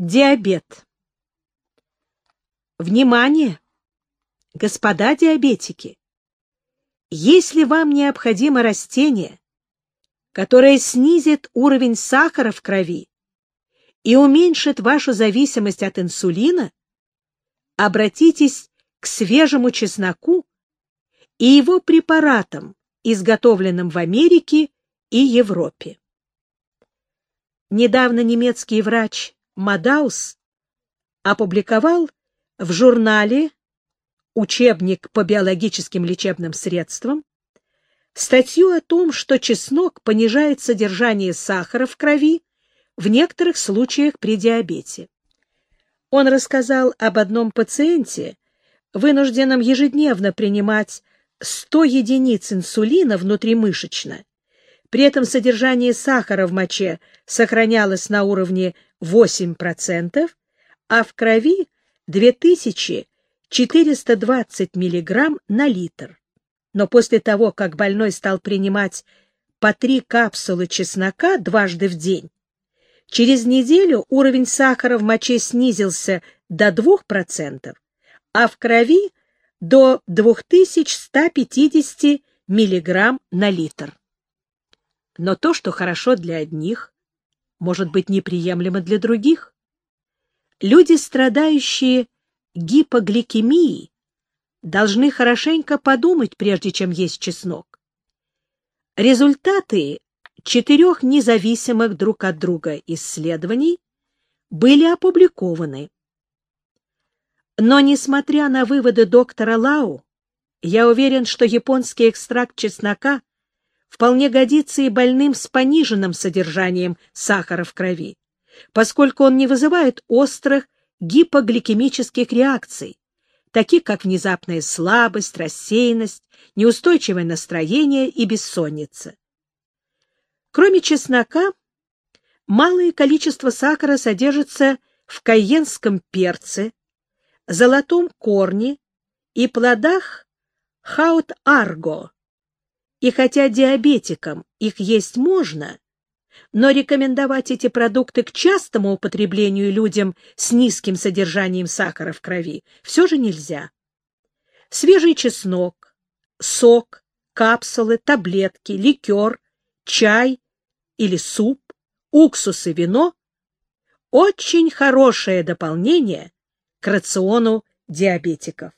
Диабет. Внимание, господа диабетики! Если вам необходимо растение, которое снизит уровень сахара в крови и уменьшит вашу зависимость от инсулина, обратитесь к свежему чесноку и его препаратам, изготовленным в Америке и Европе. Недавно немецкий врач Мадаус опубликовал в журнале «Учебник по биологическим лечебным средствам» статью о том, что чеснок понижает содержание сахара в крови в некоторых случаях при диабете. Он рассказал об одном пациенте, вынужденном ежедневно принимать 100 единиц инсулина внутримышечно. При этом содержание сахара в моче сохранялось на уровне 8%, а в крови 2420 мг на литр. Но после того, как больной стал принимать по три капсулы чеснока дважды в день, через неделю уровень сахара в моче снизился до 2%, а в крови до 2150 мг на литр. Но то, что хорошо для одних, может быть неприемлемо для других. Люди, страдающие гипогликемией, должны хорошенько подумать, прежде чем есть чеснок. Результаты четырех независимых друг от друга исследований были опубликованы. Но, несмотря на выводы доктора Лау, я уверен, что японский экстракт чеснока вполне годится и больным с пониженным содержанием сахара в крови, поскольку он не вызывает острых гипогликемических реакций, таких как внезапная слабость, рассеянность, неустойчивое настроение и бессонница. Кроме чеснока, малое количество сахара содержится в кайенском перце, золотом корне и плодах хаут-арго, и хотя диабетикам их есть можно, но рекомендовать эти продукты к частому употреблению людям с низким содержанием сахара в крови все же нельзя. Свежий чеснок, сок, капсулы, таблетки, ликер, чай или суп, уксус и вино – очень хорошее дополнение к рациону диабетиков.